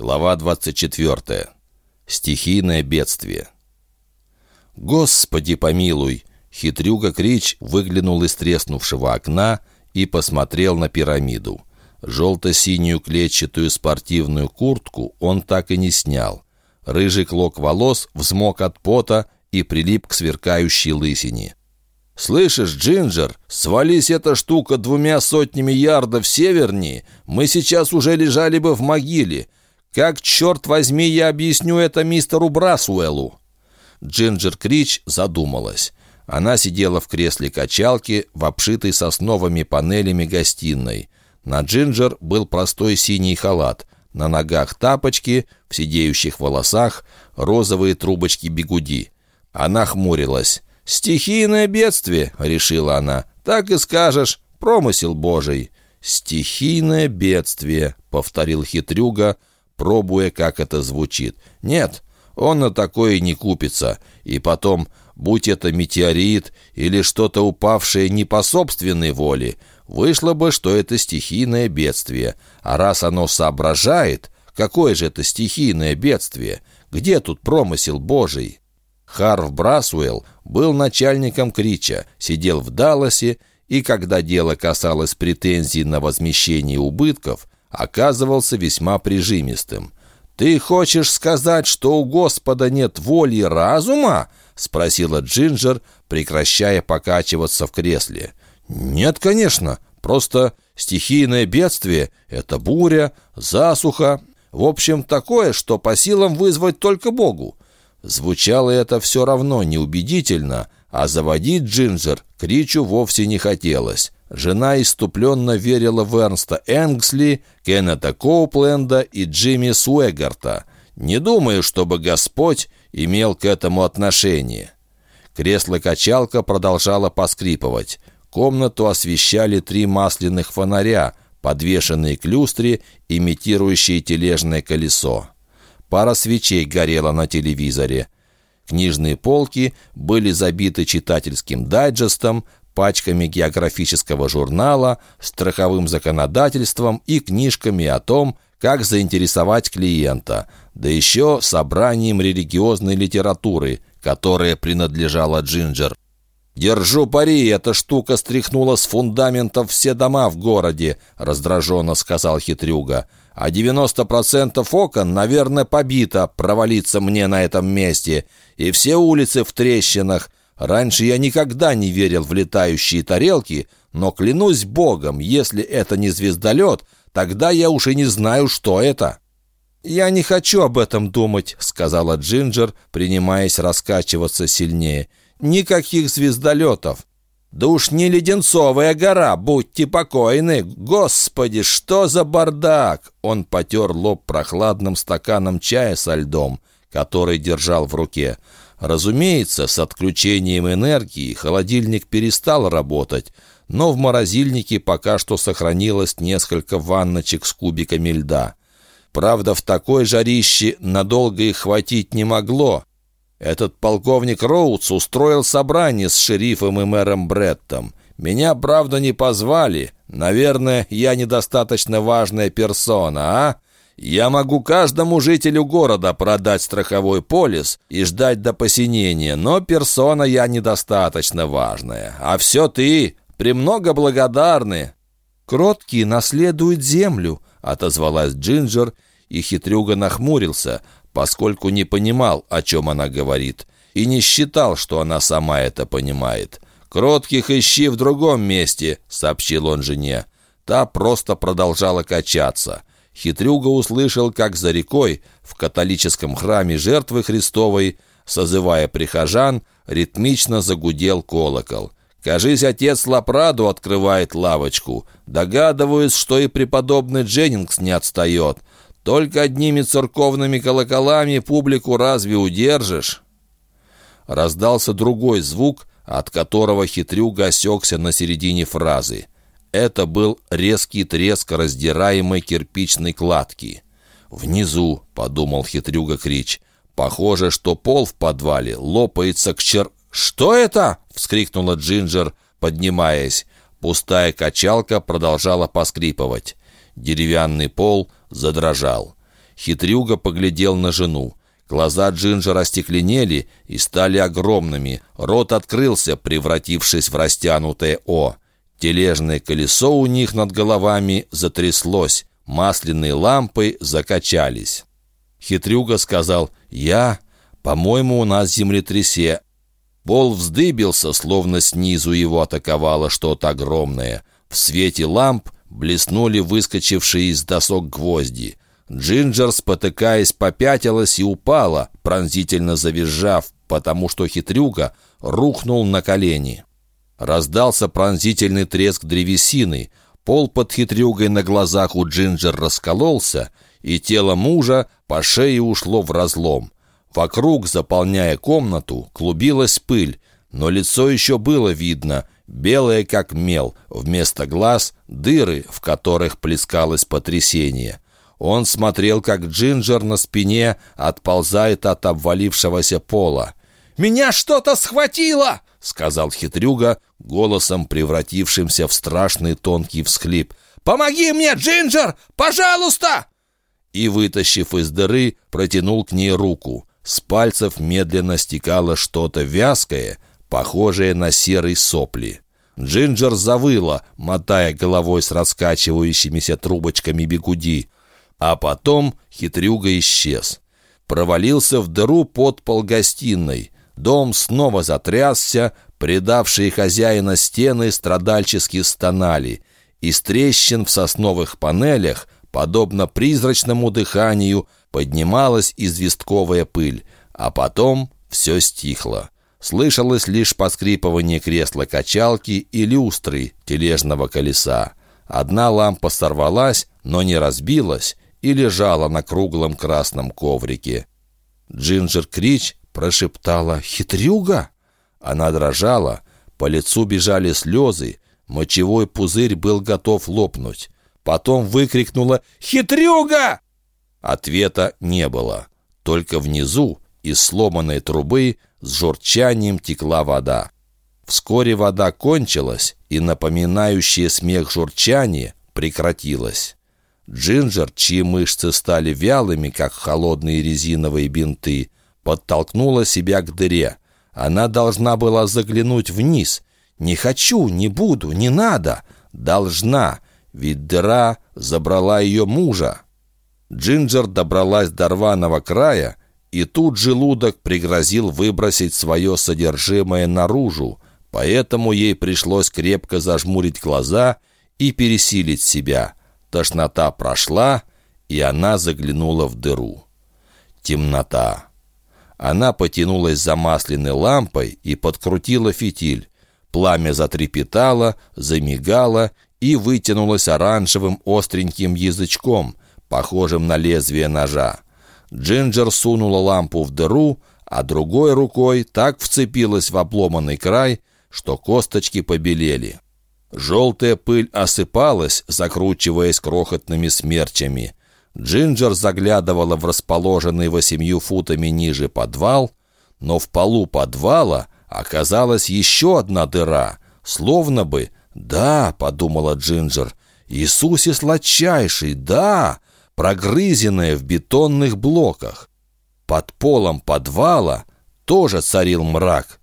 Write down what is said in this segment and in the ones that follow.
Глава 24. Стихийное бедствие. «Господи помилуй!» Хитрюга Крич выглянул из треснувшего окна и посмотрел на пирамиду. Желто-синюю клетчатую спортивную куртку он так и не снял. Рыжий клок волос взмок от пота и прилип к сверкающей лысине. «Слышишь, Джинджер, свались эта штука двумя сотнями ярдов севернее, мы сейчас уже лежали бы в могиле. Как, черт возьми, я объясню это мистеру Брасуэллу?» Джинджер Крич задумалась. Она сидела в кресле качалки в обшитой сосновыми панелями гостиной. На Джинджер был простой синий халат. На ногах тапочки, в сидеющих волосах розовые трубочки бегуди. Она хмурилась. «Стихийное бедствие», — решила она. «Так и скажешь. Промысел Божий». «Стихийное бедствие», — повторил хитрюга, пробуя, как это звучит. «Нет, он на такое не купится. И потом, будь это метеорит или что-то упавшее не по собственной воле, вышло бы, что это стихийное бедствие. А раз оно соображает, какое же это стихийное бедствие? Где тут промысел Божий? Харв Брасуэлл был начальником Крича, сидел в Далласе, и когда дело касалось претензий на возмещение убытков, оказывался весьма прижимистым. «Ты хочешь сказать, что у Господа нет воли и разума?» — спросила Джинджер, прекращая покачиваться в кресле. «Нет, конечно. Просто стихийное бедствие — это буря, засуха. В общем, такое, что по силам вызвать только Богу». Звучало это все равно неубедительно, а заводить Джинджер Кричу вовсе не хотелось. Жена иступленно верила в Эрнста Энгсли, Кеннета Коупленда и Джимми Суэгарта. Не думаю, чтобы Господь имел к этому отношение. Кресло-качалка продолжало поскрипывать. Комнату освещали три масляных фонаря, подвешенные к люстре, имитирующие тележное колесо. Пара свечей горела на телевизоре. Книжные полки были забиты читательским дайджестом, пачками географического журнала, страховым законодательством и книжками о том, как заинтересовать клиента, да еще собранием религиозной литературы, которая принадлежала Джинджер. «Держу пари, эта штука стряхнула с фундаментов все дома в городе», — раздраженно сказал хитрюга. «А 90% окон, наверное, побито провалиться мне на этом месте, и все улицы в трещинах, Раньше я никогда не верил в летающие тарелки, но клянусь богом, если это не звездолет, тогда я уж и не знаю, что это». «Я не хочу об этом думать», — сказала Джинджер, принимаясь раскачиваться сильнее. «Никаких звездолетов». «Да уж не Леденцовая гора, будьте покойны! Господи, что за бардак!» Он потер лоб прохладным стаканом чая со льдом, который держал в руке. Разумеется, с отключением энергии холодильник перестал работать, но в морозильнике пока что сохранилось несколько ванночек с кубиками льда. Правда, в такой жарище надолго их хватить не могло. Этот полковник Роудс устроил собрание с шерифом и мэром Бреттом. Меня, правда, не позвали. Наверное, я недостаточно важная персона, а? Я могу каждому жителю города продать страховой полис и ждать до посинения, но персона я недостаточно важная. А все ты, премного благодарны». «Кроткие наследуют землю», — отозвалась Джинджер, и хитрюга нахмурился, поскольку не понимал, о чем она говорит, и не считал, что она сама это понимает. «Кротких ищи в другом месте», — сообщил он жене. Та просто продолжала качаться. Хитрюга услышал, как за рекой, в католическом храме жертвы Христовой, созывая прихожан, ритмично загудел колокол. «Кажись, отец Лапраду открывает лавочку. Догадываюсь, что и преподобный Дженнингс не отстает. Только одними церковными колоколами публику разве удержишь?» Раздался другой звук, от которого хитрюга осекся на середине фразы. Это был резкий треск раздираемой кирпичной кладки. «Внизу», — подумал хитрюга Крич, — «похоже, что пол в подвале лопается к чер...» «Что это?» — вскрикнула Джинджер, поднимаясь. Пустая качалка продолжала поскрипывать. Деревянный пол задрожал. Хитрюга поглядел на жену. Глаза Джинджера остекленели и стали огромными. Рот открылся, превратившись в растянутое «О». Тележное колесо у них над головами затряслось. Масляные лампы закачались. Хитрюга сказал «Я? По-моему, у нас землетрясе». Пол вздыбился, словно снизу его атаковало что-то огромное. В свете ламп блеснули выскочившие из досок гвозди. Джинджер, спотыкаясь, попятилась и упала, пронзительно завизжав, потому что хитрюга рухнул на колени. Раздался пронзительный треск древесины. Пол под хитрюгой на глазах у Джинджер раскололся, и тело мужа по шее ушло в разлом. Вокруг, заполняя комнату, клубилась пыль, но лицо еще было видно, белое как мел, вместо глаз — дыры, в которых плескалось потрясение. Он смотрел, как Джинджер на спине отползает от обвалившегося пола. «Меня что-то схватило!» — сказал хитрюга, голосом превратившимся в страшный тонкий всхлип. «Помоги мне, Джинджер! Пожалуйста!» И, вытащив из дыры, протянул к ней руку. С пальцев медленно стекало что-то вязкое, похожее на серые сопли. Джинджер завыла, мотая головой с раскачивающимися трубочками бегуди. А потом хитрюга исчез. Провалился в дыру под пол гостиной. Дом снова затрясся, предавшие хозяина стены страдальчески стонали. Из трещин в сосновых панелях, подобно призрачному дыханию, поднималась известковая пыль. А потом все стихло. Слышалось лишь поскрипывание кресла-качалки и люстры тележного колеса. Одна лампа сорвалась, но не разбилась, и лежала на круглом красном коврике. Джинджер Крич прошептала «Хитрюга!». Она дрожала, по лицу бежали слезы, мочевой пузырь был готов лопнуть. Потом выкрикнула «Хитрюга!». Ответа не было. Только внизу, из сломанной трубы, с журчанием текла вода. Вскоре вода кончилась, и напоминающее смех журчание прекратилось. Джинджер, чьи мышцы стали вялыми, как холодные резиновые бинты, подтолкнула себя к дыре. Она должна была заглянуть вниз. «Не хочу, не буду, не надо!» «Должна, ведь дыра забрала ее мужа». Джинджер добралась до рваного края, и тут желудок пригрозил выбросить свое содержимое наружу, поэтому ей пришлось крепко зажмурить глаза и пересилить себя – Тошнота прошла, и она заглянула в дыру. Темнота. Она потянулась за масляной лампой и подкрутила фитиль. Пламя затрепетало, замигало и вытянулось оранжевым остреньким язычком, похожим на лезвие ножа. Джинджер сунула лампу в дыру, а другой рукой так вцепилась в обломанный край, что косточки побелели. Желтая пыль осыпалась, закручиваясь крохотными смерчами. Джинджер заглядывала в расположенный восемью футами ниже подвал, но в полу подвала оказалась еще одна дыра, словно бы «Да», — подумала Джинджер, — «Иисусе сладчайший, да!» прогрызенная в бетонных блоках. Под полом подвала тоже царил мрак.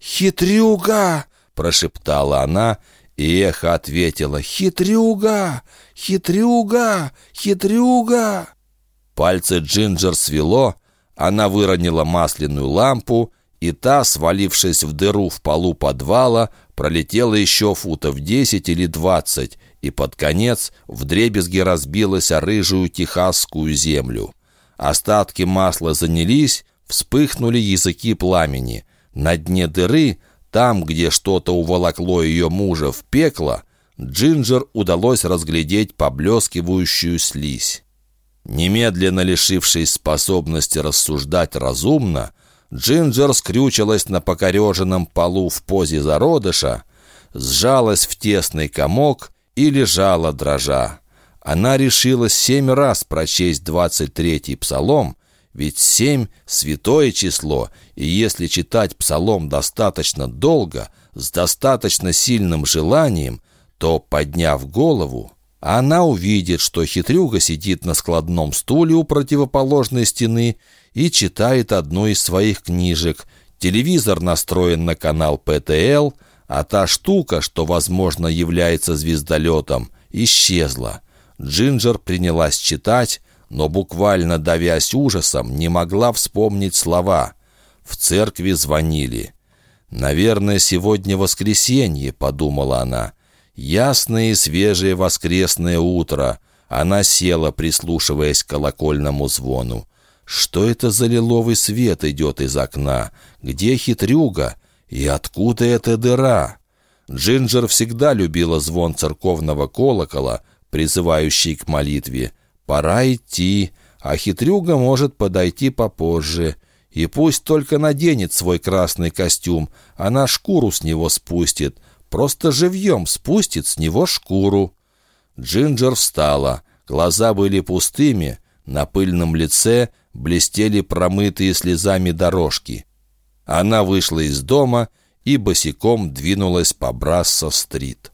«Хитрюга!» — прошептала она и эхо ответило «Хитрюга! Хитрюга! Хитрюга!» Пальцы Джинджер свело, она выронила масляную лампу, и та, свалившись в дыру в полу подвала, пролетела еще футов десять или двадцать, и под конец вдребезги разбилась о рыжую техасскую землю. Остатки масла занялись, вспыхнули языки пламени. На дне дыры там, где что-то уволокло ее мужа в пекло, Джинджер удалось разглядеть поблескивающую слизь. Немедленно лишившись способности рассуждать разумно, Джинджер скрючилась на покореженном полу в позе зародыша, сжалась в тесный комок и лежала дрожа. Она решила семь раз прочесть двадцать третий псалом, ведь семь — святое число, и если читать псалом достаточно долго, с достаточно сильным желанием, то, подняв голову, Она увидит, что хитрюга сидит на складном стуле у противоположной стены и читает одну из своих книжек. Телевизор настроен на канал ПТЛ, а та штука, что, возможно, является звездолетом, исчезла. Джинджер принялась читать, но буквально давясь ужасом, не могла вспомнить слова. В церкви звонили. «Наверное, сегодня воскресенье», — подумала она. «Ясное и свежее воскресное утро». Она села, прислушиваясь к колокольному звону. «Что это за лиловый свет идет из окна? Где хитрюга? И откуда эта дыра?» Джинджер всегда любила звон церковного колокола, призывающий к молитве. «Пора идти, а хитрюга может подойти попозже». И пусть только наденет свой красный костюм, она шкуру с него спустит. Просто живьем спустит с него шкуру. Джинджер встала. Глаза были пустыми. На пыльном лице блестели промытые слезами дорожки. Она вышла из дома и босиком двинулась по Брассо-стрит.